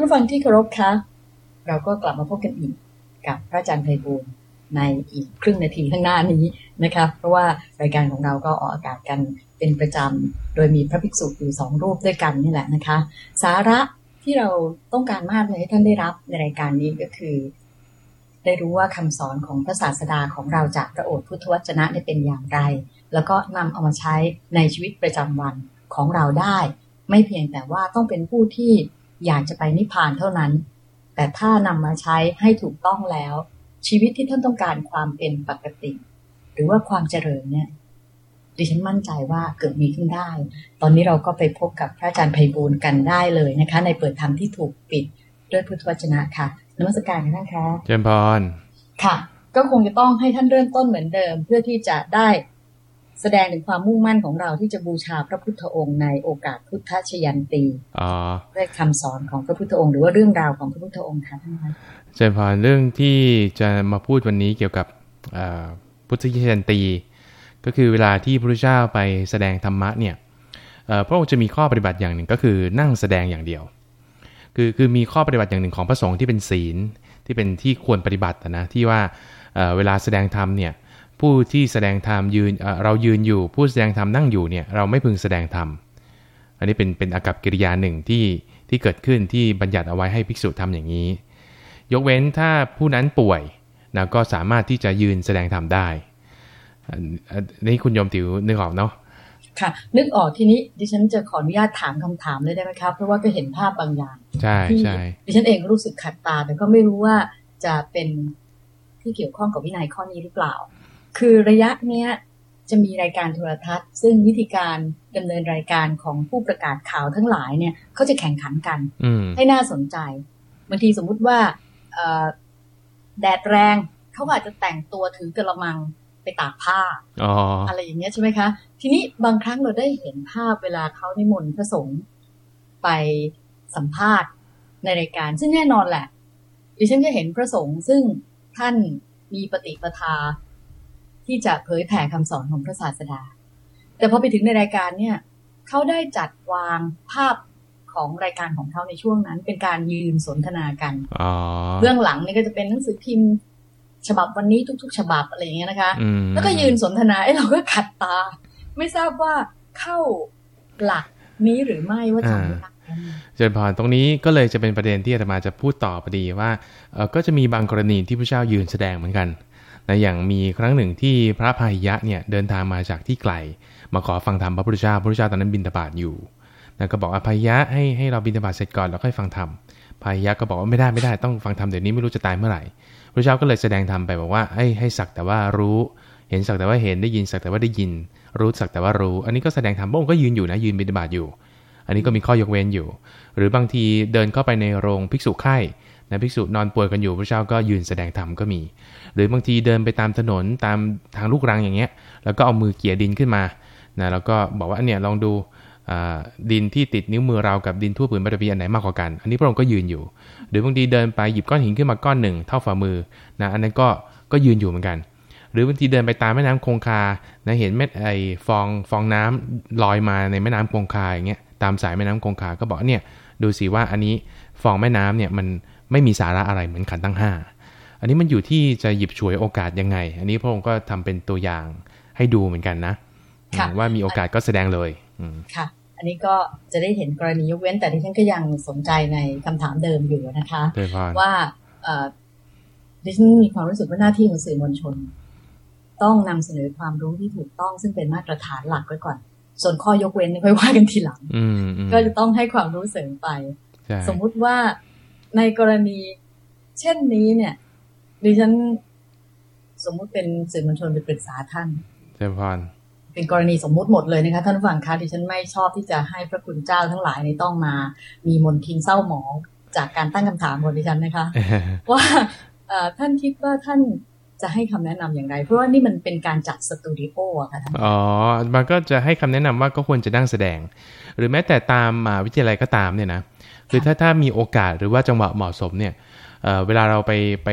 ท่านฟังที่เคารพคะ เราก็กลับมาพบกันอีกกับพระอาจารย์ไพบูลในอีกครึ่งนาทีข้างหน้านี้นะคะเพราะว่ารายการของเราก็ออกอากาศกันเป็นประจำโดยมีพระภิกษุอยู่สองรูปด้วยกันนี่แหละนะคะ สาระที่เราต้องการมากเลยให้ท่านได้รับในรายการนี้ก็คือ ได้รู้ว่าคำสอนของพระศาสดาของเราจากพระโอษฐ์พุทธวจนะได้เป็นอย่างไร แล้วก็นำเอามาใช้ในชีวิตประจำวันของเราได้ ไม่เพียงแต่ว่าต้องเป็นผู้ที่ อยากจะไปนิพพานเท่านั้น แต่ถ้านำมาใช้ให้ถูกต้องแล้ว ชีวิตที่ท่านต้องการความเป็นปกติ หรือว่าความเจริญเนี่ยดิฉันมั่นใจว่าเกิดมีขึ้นได้ ตอนนี้เราก็ไปพบกับพระอาจารย์ไพบูลย์กันได้เลยนะคะ ในเปิดธรรมที่ถูกปิดด้วยพุทธวจนะค่ะนมัสการกันนะคะเจริญพรค่ะ ก็คงจะต้องให้ท่านเริ่มต้นเหมือนเดิม เพื่อที่จะได้ แสดงถึงความมุ่งมั่นของเราที่จะบูชาพระพุทธองค์ในโอกาสพุทธชยันตีอ๋อด้วยคำสอนของพระพุทธองค์หรือว่าเรื่องราวของพระพุทธองค์ค่ะท่านคะเจริญพรเรื่องที่จะมาพูดวันนี้เกี่ยวกับอ่าพุทธยันตี ก็คือเวลาที่พระพุทธเจ้าไปแสดงธรรมะเนี่ยเอ่อพระองค์จะมีข้อปฏิบัติอย่างหนึ่งก็คือนั่งแสดงอย่างเดียว คือคือมีข้อปฏิบัติอย่างหนึ่งของพระสงฆ์ที่เป็นศีลที่เป็นที่ควรปฏิบัตินะที่ว่าเอ่อเวลาแสดงธรรมเนี่ย ผู้ที่แสดงธรรมยืนเอ่อเรายืนอยู่ผู้แสดงธรรมนั่งอยู่เนี่ยเราไม่พึงแสดงธรรมอันนี้เป็นเป็นอากับกิริยาหนึ่งที่ที่เกิดขึ้นที่บัญญัติเอาไว้ให้ภิกษุทำอย่างนี้ ยกเว้นถ้าผู้นั้นป่วยนะก็สามารถที่จะยืนแสดงธรรมได้อันอันนี้คุณโยมติวนึกออกเนาะค่ะ นึกออกทีนี้ดิฉันจะขออนุญาตถามคำถามเลยได้ไหมครับเพราะว่าก็เห็นภาพบางอย่างใช่ที่ใช่ดิฉันเองรู้สึกขัดตา แต่ก็ไม่รู้ว่าจะเป็นที่เกี่ยวข้องกับวินัยข้อนี้หรือเปล่า คือระยะเนี้ยจะมีรายการโทรทัศน์ ซึ่งวิธีการดำเนินรายการของผู้ประกาศข่าวทั้งหลายเนี่ยเขาจะแข่งขันกันอืมให้น่าสนใจบางทีสมมุติว่าเอ่อแดดแรงเขาก็อาจจะแต่งตัวถือกระมังไปตากผ้าอ๋ออะไรอย่างเงี้ยใช่ไหมคะ ทีนี้บางครั้งเราได้เห็นภาพเวลาเขานิมนต์พระสงฆ์ไปสัมภาษณ์ในรายการ ซึ่งแน่นอนแหละดิฉันก็เห็นพระสงฆ์ซึ่งท่านมีปฏิปทา ที่จะเผยแผ่คำสอนของพระศาสดา แต่พอไปถึงในรายการเนี่ยเขาได้จัดวางภาพของรายการของเขาในช่วงนั้น เป็นการยืนสนทนากันอ๋อเบื้องหลังนี่ก็จะเป็นหนังสือพิมพ์ฉบับวันนี้ทุก ๆ ฉบับอะไรอย่างเงี้ยนะคะอืมแล้วก็ยืนสนทนาไอ้เราก็ขัดตา ไม่ทราบว่าเข้าหลักนี้หรือไม่ว่าทำไม่ได้เจริญพรตรงนี้ก็เลยจะเป็นประเด็นที่อาตมาจะพูดต่อพอดีว่าเออก็จะมีบางกรณีที่พระเจ้ายืนแสดงเหมือนกัน นะอย่างมีครั้งหนึ่งที่พระพายะเนี่ยเดินทางมาจากที่ไกล มาขอฟังธรรมพระพุทธเจ้าพระพุทธเจ้าตอนนั้นบิณฑบาตอยู่นะก็บอกว่าพาหิยะให้ให้เราบิณฑบาตเสร็จก่อนแล้วค่อยฟังธรรมพายะก็บอกว่าไม่ได้ไม่ได้ต้องฟังธรรมเดี๋ยวนี้ไม่รู้จะตายเมื่อไหร่พระเจ้าก็เลยแสดงธรรมไปบอกว่าให้ให้สักแต่ว่ารู้ เห็นสักแต่ว่าเห็นได้ยินสักแต่ว่าได้ยิน รู้สักแต่ว่ารู้ อันนี้ก็แสดงธรรมพระองค์ก็ยืนอยู่นะยืนบิณฑบาตอยู่ อันนี้ก็มีข้อยกเว้นอยู่ หรือบางทีเดินเข้าไปในโรงภิกษุไข่ นะภิกษุนอนป่วยกันอยู่พระเจ้าก็ยืนแสดงธรรมก็มี หรือบางทีเดินไปตามถนนตามทางลูกรังอย่างเงี้ย แล้วก็เอามือเกี่ยดินขึ้นมานะแล้วก็บอกว่าเนี่ยลองดูดินที่ติดนิ้วมือเรากับดินทั่วผืนปฐพีอันไหนมากกว่ากัน อันนี้พระองค์ก็ยืนอยู่ หรือบางทีเดินไปหยิบก้อนหินขึ้นมาก้อนหนึ่งเท่าฝ่ามือนะอันนั้นก็ก็ยืนอยู่เหมือนกัน หรือบางทีเดินไปตามแม่น้ำคงคานะเห็นเม็ดไอฟองฟองน้ำลอยมาในแม่น้ำคงคาอย่างเงี้ยตามสายแม่น้ำคงคาก็บอกเนี่ยดูสิว่าอันนี้ฟองแม่น้ำเนี่ยมัน ไม่มีสาระอะไรเหมือนขันธ์ทั้งห้าอันนี้มันอยู่ที่จะหยิบฉวยโอกาสยังไง อันนี้พระองค์ก็ทำเป็นตัวอย่างให้ดูเหมือนกันนะค่ะอืมว่ามีโอกาสก็แสดงเลยอืมค่ะ อันนี้ก็จะได้เห็นกรณียกเว้นแต่ดิฉันก็ยังสนใจในคำถามเดิมอยู่นะคะเดยพรว่าเอ่อดิฉันมีความรู้สึกว่าหน้าที่ของสื่อมวลชน ต้องนำเสนอความรู้ที่ถูกต้องซึ่งเป็นมาตรฐานหลักไว้ก่อน ส่วนข้อยกเว้นนี่ค่อยว่ากันทีหลังอืมอืมก็จะต้องให้ความรู้เสริมไปใช่สมมุติว่า ในกรณี เช่นนี้เนี่ย ดิฉันสมมุติเป็นสื่อมวลชนไปปรึกษาท่านเดยพรเป็นกรณีสมมุติหมดเลยนะคะท่านผู้ฟังคะดิฉันไม่ชอบที่จะให้พระคุณเจ้าทั้งหลายในต้องมา มีมนทินเศร้าหมองจากการตั้งคำถามของดิฉันนะคะ ว่าเอ่อท่านคิดว่าท่านจะให้คำแนะนำอย่างไร เพราะว่านี่มันเป็นการจัดสตูดิโออะค่ะท่านอ๋อ มันก็จะให้คำแนะนำว่าก็ควรจะนั่งแสดง หรือแม้แต่ตามมหาวิทยาลัยก็ตามเนี่ยนะ คือถ้าถ้ามีโอกาสหรือว่าจังหวะเหมาะสมเนี่ยเอ่อเวลาเราไปไป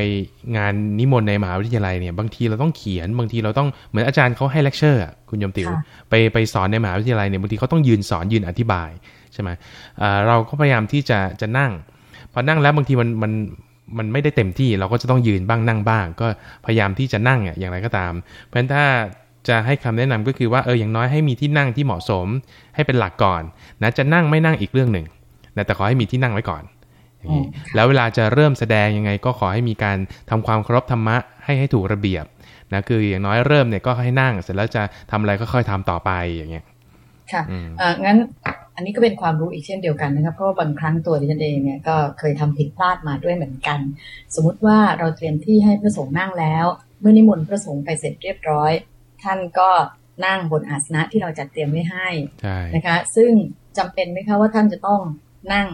งานนิมนต์ในมหาวิทยาลัยเนี่ยบางทีเราต้องเขียนบางทีเราต้องเหมือนอาจารย์เขาให้เลคเชอร์อะคุณโยมติวไปไปสอนในมหาวิทยาลัยเนี่ยบางทีเขาต้องยืนสอนยืนอธิบายใช่ไหมเอ่อเราก็พยายามที่จะจะนั่งพพอนั่งแล้วบางทีมันมันมันไม่ได้เต็มที่เราก็จะต้องยืนบ้างนั่งบ้าง ก็พยายามที่จะนั่งอะอย่างไรก็ตาม เพราะฉะนั้นถ้าจะให้คำแนะนำก็คือว่าเอออย่างน้อยให้มีที่นั่งที่เหมาะสม ให้เป็นหลักก่อนนะจะนั่งไม่นั่งอีกเรื่องหนึ่ง นะแต่ขอให้มีที่นั่งไว้ก่อนอย่างนี้แล้วเวลาจะเริ่มแสดงยังไงก็ขอให้มีการทำความเคารพธรรมะให้ให้ถูกระเบียบนะคืออย่างน้อยเริ่มเนี่ยก็ให้นั่งเสร็จแล้วจะทำอะไรก็ค่อยทำต่อไปอย่างเงี้ยค่ะอ่างั้นอันนี้ก็เป็นความรู้อีกเช่นเดียวกันนะครับ เพราะว่าบางครั้งตัวดิฉันเองเนี่ยก็เคยทำผิดพลาดมาด้วยเหมือนกัน สมมุติว่าเราเตรียมที่ให้พระสงฆ์นั่งแล้ว เมื่อนิมนต์พระสงฆ์ไปเสร็จเรียบร้อย ท่านก็นั่งบนอาสนะที่เราจัดเตรียมไว้ให้นะคะ ซึ่งจำเป็นไหมคะว่าท่านจะต้อง นั่ง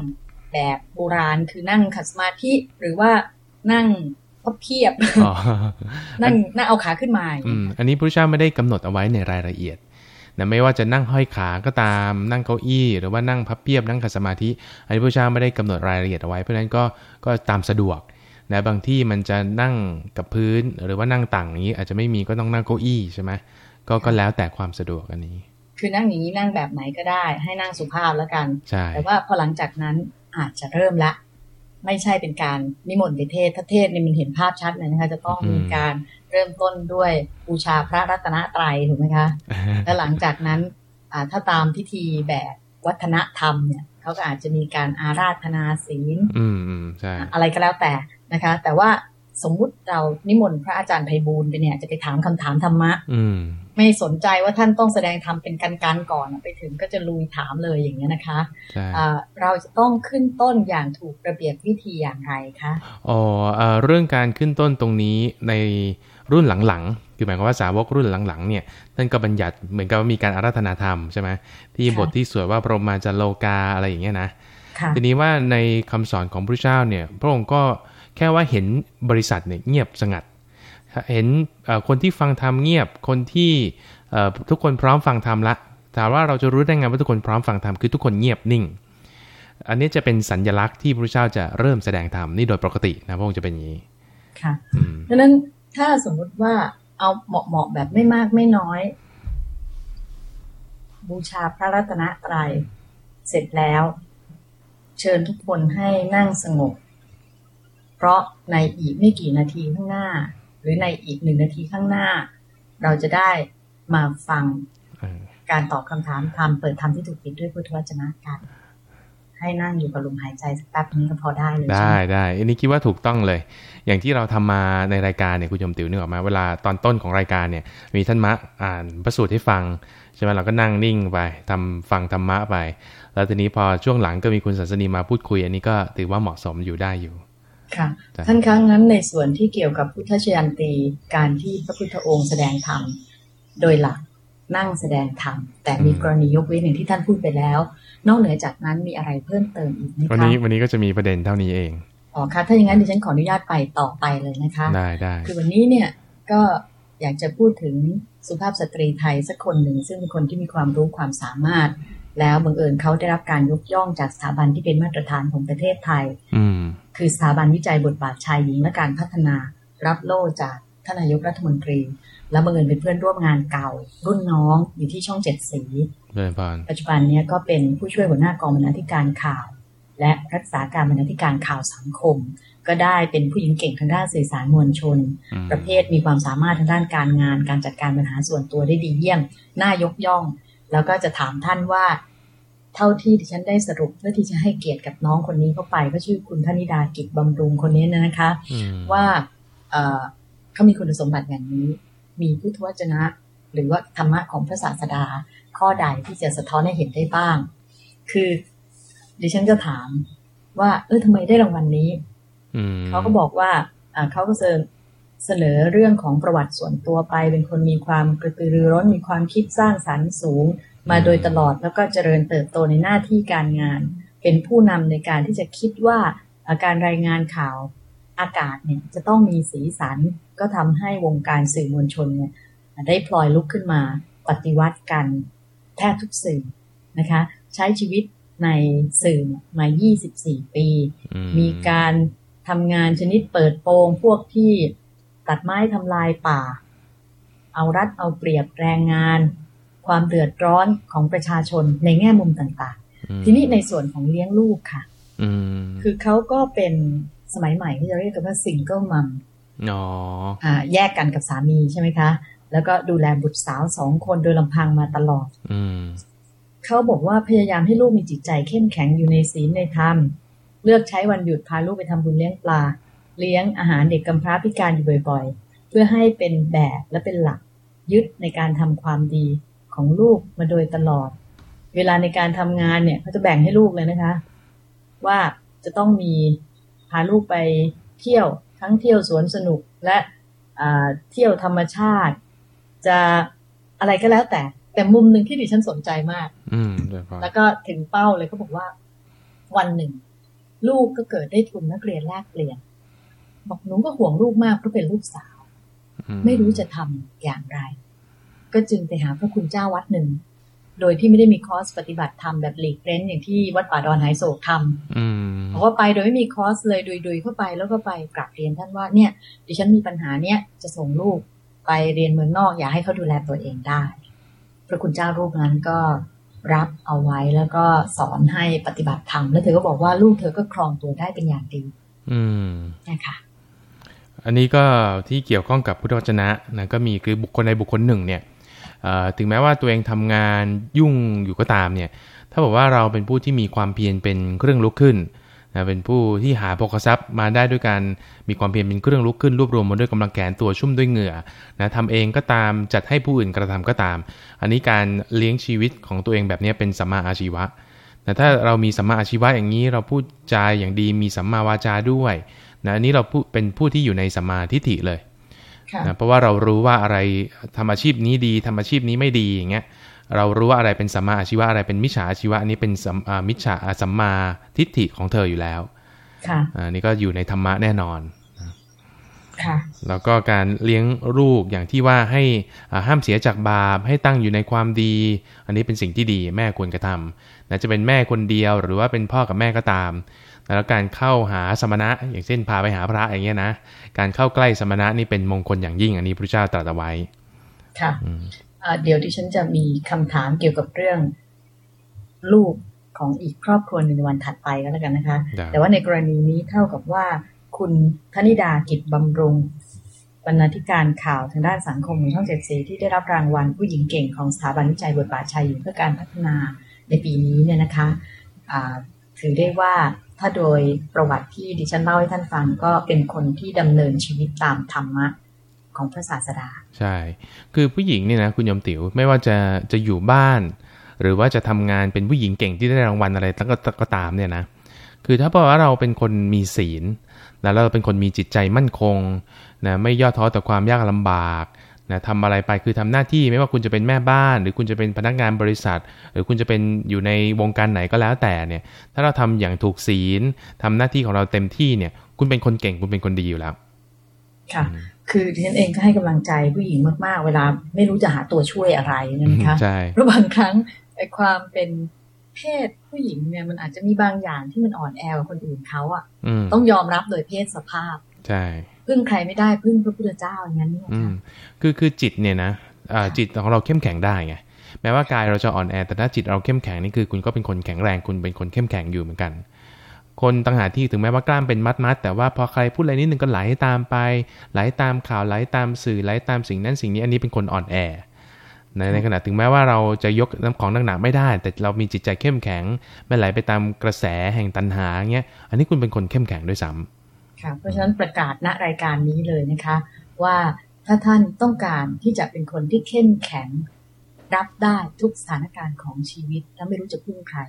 แบบโบราณคือนั่งขัดสมาธิหรือว่านั่งพับเพียบนั่งนั่งเอาขาขึ้นมาอืมอันนี้พระเจ้าไม่ได้กำหนดเอาไว้ในรายละเอียดนะไม่ว่าจะนั่งห้อยขาก็ตาม นั่งเก้าอี้ หรือว่านั่งพับเพียบนั่งขัดสมาธิ อันนี้พระเจ้าไม่ได้กำหนดรายละเอียดเอาไว้เพราะฉะนั้นก็ก็ตามสะดวกนะบางที่มันจะนั่งกับพื้นหรือว่านั่งต่างอย่างนี้ อาจจะไม่มีก็ต้องนั่งเก้าอี้ใช่ไหมก็ก็แล้วแต่ความสะดวกอันนี้ คือนั่งอย่างนี้นั่งแบบไหนก็ได้ ให้นั่งสุภาพแล้วกัน แต่ว่าพอหลังจากนั้นอาจจะเริ่มละ ไม่ใช่เป็นการนิมนต์ไปเทศถ้าเทศเนี่ยมันเห็นภาพชัดเลยนะคะ จะต้องมีการเริ่มต้นด้วยบูชาพระรัตนตรัยถูกไหมคะแล้วหลังจากนั้นถ้าตามพิธีแบบวัฒนธรรมเนี่ยเขาก็อาจจะมีการอาราธนาศีลอะไรก็แล้วแต่นะคะ แต่ว่าสมมุติเรานิมนต์พระอาจารย์ไพบูลไปเนี่ยจะไปถามคำถามธรรมะ ไม่สนใจว่าท่านต้องแสดงธรรมเป็นการการก่อนไปถึงก็จะลุยถามเลยอย่างนี้นะคะเราจะต้องขึ้นต้นอย่างถูกระเบียบวิธีอย่างไรคะอ๋อเรื่องการขึ้นต้นตรงนี้ในรุ่นหลังๆคือหมายความว่าสาวกรุ่นหลังๆเนี่ยท่านก็บัญญัติเหมือนกับมีการอาราธนาธรรมใช่ไหมที่บทที่สวยว่าพระมาจโลกาอะไรอย่างเงี้ยนะทีนี้ว่าในคำสอนของพระเจ้าเนี่ย พระองค์ก็แค่ว่าเห็นบริษัทเนี่ยเงียบสงัด เห็นคนที่ฟังธรรมเงียบ คนที่ทุกคนพร้อมฟังธรรมละถามว่าเราจะรู้ได้ไงว่าทุกคนพร้อมฟังธรรมคือทุกคนเงียบนิ่ง อันนี้จะเป็นสัญญลักษณ์ที่พระเจ้าจะเริ่มแสดงธรรมนี่โดยปกตินะพระองค์จะเป็นอย่างนี้ ค่ะดังนั้นถ้าสมมุติว่าเอาเหมาะเหมาะแบบไม่มากไม่น้อย บูชาพระรัตนตรัยเสร็จแล้ว เชิญทุกคนให้นั่งสงบ เพราะในอีกไม่กี่นาทีข้างหน้า หรือในอีกหนึ่งนาทีข้างหน้า เราจะได้มาฟังการตอบคำถามทำเปิดธรรมที่ถูกปิดด้วยพุทธวจนะกัน ให้นั่งอยู่กับลมหายใจสักแป๊บนี้ก็พอได้เลย ได้ได้อันนี้คิดว่าถูกต้องเลย อย่างที่เราทำมาในรายการเนี่ยคุณชมติ๋วนึกออกมาเวลาตอนต้นของรายการเนี่ย มีท่านมะอ่านพระสูตรให้ฟังใช่ไหมเราก็นั่งนิ่งไปทำฟังธรรมะไป แล้วทีนี้พอช่วงหลังก็มีคุณศาสนีมาพูดคุย อันนี้ก็ถือว่าเหมาะสมอยู่ได้อยู่ ค่ะ ท่านครั้งนั้นในส่วนที่เกี่ยวกับพุทธชยันตีการที่พระพุทธองค์แสดงธรรมโดยหลักนั่งแสดงธรรมแต่มีกรณียกเว้นอย่างที่ท่านพูดไปแล้ว นอกเหนือจากนั้นมีอะไรเพิ่มเติมอีกไหมคะวันนี้วันนี้ก็จะมีประเด็นเท่านี้เองอ๋อค่ะถ้าอย่างนั้นดิฉันขออนุญาตไปต่อไปเลยนะคะได้ได้คือวันนี้เนี่ยก็อยากจะพูดถึงสุภาพสตรีไทยสักคนหนึ่งซึ่งเป็นคนที่มีความรู้ความสามารถ แล้วบังเอิญเขาได้รับการยกย่องจากสถาบันที่เป็นมาตรฐานของประเทศไทยอืคือสถาบันวิจัยบทบาทชายหญิงและการพัฒนารับโล่จากท่านนายกรัฐมนตรี และบังเอิญเป็นเพื่อนร่วมงานเก่า รุ่นน้องอยู่ที่ช่องเจ็ดสี ปัจจุบันนี้ก็เป็นผู้ช่วยหัวหน้ากองบรรณาธิการข่าว และรักษาการบรรณาธิการข่าวสังคม ก็ได้เป็นผู้หญิงเก่งทางด้านสื่อสารมวลชน ประเภทมีความสามารถทางด้านการงาน การจัดการปัญหาส่วนตัวได้ดีเยี่ยมน่ายกย่อง แล้วก็จะถามท่านว่า เท่าที่ดิฉันได้สรุปเพื่อที่จะให้เกียรติกับน้องคนนี้เข้าไปก็ชื่อคุณธนิดากิจบำรุงคนนี้นะคะ ว่าเขามีคุณสมบัติอย่างนี้ มีพุทธวจนะ หรือว่าธรรมะของพระศาสดา ข้อใดที่จะสะท้อนให้เห็นได้บ้าง คือดิฉันก็ถามว่า เออทำไมได้รางวัลนนี้เขาก็บอกว่าเขาก็เสนอเรื่องของประวัติส่วนตัวไป เป็นคนมีความกระตือรือร้นมีความคิดสร้างสรรค์สูง มาโดยตลอดแล้วก็เจริญเติบโตในหน้าที่การงาน เป็นผู้นำในการที่จะคิดว่าาการรายงานข่าวอากาศเนี่ยจะต้องมีสีสัน ก็ทำให้วงการสื่อมวลชนเนี่ยได้พลอยลุกขึ้นมาปฏิวัติกันแทบทุกสื่อนะคะ ใช้ชีวิตในสื่อมา 24 ปี มีการทำงานชนิดเปิดโปงพวกที่ ตัดไม้ทำลายป่า เอารัดเอาเปรียบแรงงาน ความเดือดร้อนของประชาชนในแง่มุมต่างๆ ทีนี้ในส่วนของเลี้ยงลูกค่ะอืมคือเขาก็เป็นสมัยใหม่ที่จะเรียกกันว่าซิงเกิลมัมอ๋ออ่าแยกกันกับสามีใช่ไหมคะ แล้วก็ดูแลบุตรสาวสองคนโดยลำพังมาตลอดอืมเขาบอกว่าพยายามให้ลูกมีจิตใจเข้มแข็งอยู่ในศีลในธรรม เลือกใช้วันหยุดพาลูกไปทำบุญเลี้ยงปลา เลี้ยงอาหารเด็กกำพร้าพิการอยู่บ่อย ๆ เพื่อให้เป็นแบบและเป็นหลักยึดในการทำความดีของลูกมาโดยตลอด เวลาในการทำงานเนี่ยเขาจะแบ่งให้ลูกเลยนะคะ ว่าจะต้องมีพาลูกไปเที่ยวทั้งเที่ยวสวนสนุกและอ่าเที่ยวธรรมชาติ จะอะไรก็แล้วแต่ แต่มุมหนึ่งที่ดิฉันสนใจมาก อืมเดี๋ยวก่อนแล้วก็ถึงเป้าเลยเขาบอกว่า วันหนึ่ง ลูกก็เกิดได้ทุนนักเรียนแลกเปลี่ยน บอกหนูก็ห่วงลูกมากเพราะเป็นลูกสาวอืไม่รู้จะทำอย่างไร ก็จึงไปหาพระคุณเจ้าวัดหนึ่ง โดยที่ไม่ได้มีคอร์สปฏิบัติธรรมแบบหลีกเล้นอย่างที่วัดป่าดอนหายโศกทำอืมบอกว่าไปโดยไม่มีคอร์สเลยดุยๆเข้าไปแล้วก็ไปกราบเรียนท่านว่าเนี่ย ดิฉันมีปัญหาเนี่ยจะส่งลูกไปเรียนเมืองนอกอยากให้เขาดูแลตัวเองได้ พระคุณเจ้ารูปนั้นก็รับเอาไว้แล้วก็สอนให้ปฏิบัติธรรมแล้วเธอก็บอกว่าลูกเธอก็ครองตัวได้เป็นอย่างดี อืมนะคะ อันนี้ก็ที่เกี่ยวข้องกับพุทธวจนะนะก็มีคือบุคคลในบุคคลหนึ่งเนี่ยถึงแม้ว่าตัวเองทำงานยุ่งอยู่ก็ตามเนี่ยถ้าบอกว่าเราเป็นผู้ที่มีความเพียรเป็นเครื่องลุกขึ้นนะเป็นผู้ที่หาโภคทรัพย์มาได้ด้วยการมีความเพียรเป็นเครื่องลุกขึ้นรวบรวมมาด้วยกำลังแขนตัวชุ่มด้วยเหงื่อนะทำเองก็ตามจัดให้ผู้อื่นกระทำก็ตาม อันนี้การเลี้ยงชีวิตของตัวเองแบบนี้เป็นสัมมาอาชีวะแต่ถ้าเรามีสัมมาอาชีวะอย่างนี้เราพูดจาอย่างดีมีสัมมาวาจาด้วย นะอันนี้เราพูดเป็นผู้ที่อยู่ในสัมมาทิฏฐิเลยค่ะนะเพราะว่าเรารู้ว่าอะไรทำอาชีพนี้ดีทำอาชีพนี้ไม่ดีอย่างเงี้ยเรารู้ว่าอะไรเป็นสัมมาอาชีวะอะไรเป็นมิจฉาอาชีวะอันนี้เป็นสัมอ่ามิจฉาอ่าสัมมาทิฏฐิของเธออยู่แล้วค่ะอาอันนี้ก็อยู่ในธรรมะแน่นอนค่ะแล้วก็การเลี้ยงลูกอย่างที่ว่าให้อ่าห้ามเสียจากบาปให้ตั้งอยู่ในความดี อันนี้เป็นสิ่งที่ดีแม่ควรกระทำนะจะเป็นแม่คนเดียวหรือว่าเป็นพ่อกับแม่ก็ตาม แล้วการเข้าหาสมณะ อย่างเช่นพาไปหาพระอย่างเงี้ยนะ การเข้าใกล้สมณะนี่เป็นมงคลอย่างยิ่ง อันนี้พระเจ้าตรัสเอาไว้ ค่ะอืมอ่าเดี๋ยวดิฉันจะมีคำถามเกี่ยวกับเรื่องลูกของอีกครอบครัวหนึ่งในวันถัดไปก็แล้วกันนะคะได้แต่ว่าในกรณีนี้เท่ากับว่าคุณธนิดากิจบำรุงบรรณาธิการข่าวทางด้านสังคมของช่องเจ็ดสีที่ได้รับรางวัลผู้หญิงเก่งของสถาบันวิจัยบทบาทชายหญิงเพื่อการพัฒนาในปีนี้เนี่ยนะคะอ่าถือได้ว่า ถ้าโดยประวัติที่ดิฉันเล่าให้ท่านฟังก็เป็นคนที่ดำเนินชีวิตตามธรรมะของพระศาสดา ใช่ คือผู้หญิงเนี่ยนะคุณยมติ๋วไม่ว่าจะจะอยู่บ้าน หรือว่าจะทำงานเป็นผู้หญิงเก่งที่ได้รางวัลอะไรตั้งก็ก็ตามเนี่ยนะคือถ้าบอกว่าเราเป็นคนมีศีลนะแล้วเราเป็นคนมีจิตใจมั่นคงนะไม่ย่อท้อต่อความยากลำบาก นะทำอะไรไปคือทำหน้าที่ไม่ว่าคุณจะเป็นแม่บ้าน หรือคุณจะเป็นพนักงานบริษัท หรือคุณจะเป็นอยู่ในวงการไหนก็แล้วแต่เนี่ยถ้าเราทำอย่างถูกศีลทำหน้าที่ของเราเต็มที่เนี่ย คุณเป็นคนเก่งคุณเป็นคนดีอยู่แล้วค่ะ คือดิฉันเองก็ให้กำลังใจผู้หญิงมากๆ เวลาไม่รู้จะหาตัวช่วยอะไรเนยนะคะใช่เพราะบางครั้งไอ้ความเป็นเพศผู้หญิงเนี่ยมันอาจจะมีบางอย่างที่มันอ่อนแอกว่าคนอื่นเขาอะอืมต้องยอมรับโดยเพศสภาพ ใช่ พึ่งใครไม่ได้พึ่งพระพุทธเจ้าอย่างนั้นเนี่ยอืค่ะมคือคือจิตเนี่ยนะอ่าค่ะจิตของเราเข้มแข็งได้ไงแม้ว่ากายเราจะอ่อนแอแต่ถ้าจิตเราเข้มแข็งนี่คือ คุณก็เป็นคนแข็งแรงคุณเป็นคนเข้มแข็งอยู่เหมือนกัน คนต่างหากที่ถึงแม้ว่ากล้ามเป็นมัดมัดๆแต่ว่าพอใครพูดอะไรนิดนึงก็ไหลตามไป ไหลตามข่าวไหลตามสื่อไหลตามสิ่งนั้นสิ่งนี้อันนี้เป็นคนอ่อนแอในในขณะถึงแม้ว่าเราจะยกน้ำของหนักๆไม่ได้ แต่เรามีจิตใจเข้มแข็งไม่ไหลไปตามกระแสแห่งตันหาเงี้ยอันนี้คุณเป็นคนเข้มแข็งด้วยซ้ำ ค่ะเพราะฉะนั้นประกาศณรายการนี้เลยนะคะ ว่าถ้าท่านต้องการที่จะเป็นคนที่เข้มแข็ง รับได้ทุกสถานการณ์ของชีวิต แล้วไม่รู้จะพึ่งใคร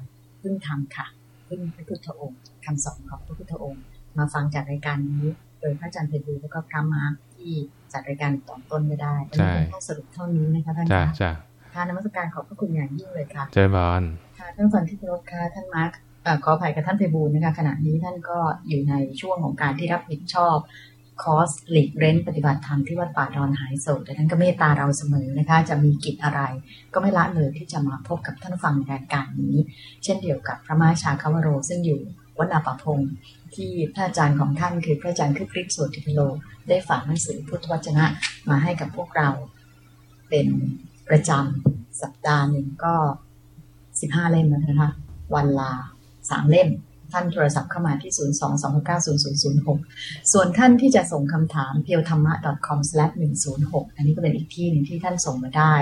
พึ่งธรรมค่ะ พึ่งพระพุทธองค์คำสอนของพระพุทธองค์ มาฟังจากรายการนี้ โดยพระอาจารย์เพบูลย์แล้วก็พระมาร์คที่จัดรายการตอนต้นไม่ได้อันนี้เป็นข้อสรุปเท่านี้นะคะท่านจ้าคะจ้าค่ะนมัสการขอบพระคุณอย่างยิ่งเลยค่ะเจริญบอลค่ะท่านฟังที่เคารพค่ะท่านมาร์คเอ่อ ขออภัยกับท่านเพบูลนะคะขณะนี้ท่านก็อยู่ในช่วงของการที่รับผิดชอบคอร์สหลีกเร้นปฏิบัติธรรมที่วัดป่าดอนหายโศกแต่ท่านก็เมตตาเราเสมอนะคะ จะมีกิจอะไร ก็ไม่ละเลยที่จะมาพบกับท่านฟังในรายการนี้ เช่นเดียวกับพระมาชาคาวโร ซึ่งอยู่วัดนาปพงที่ท่านอาจารย์ของท่านคือพระอาจารย์คึกฤทธิ์โสติพโล ได้ฝากหนังสือพุทธวจนะมาให้กับพวกเรา เป็นประจำสัปดาห์หนึ่งก็สิบห้าเล่มนะคะ วันละ สามเล่ม ท่านโทรศัพท์เข้ามาที่ 022690006 ส่วนท่านที่จะส่งคำถาม p e o t h a m m a c o m 106อันนี้ก็เป็นอีกที่หนึ่งที่ท่านส่งมาได้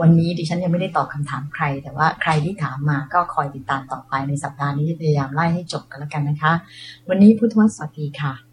วันนี้ดิฉันยังไม่ได้ตอบคำถามใคร แต่ว่าใครที่ถามมาก็คอยติดตามต่อไปในสัปดาห์นี้พยายามไล่ให้จบกันแล้วกันนะคะ วันนี้พุทธวสวัสดีค่ะ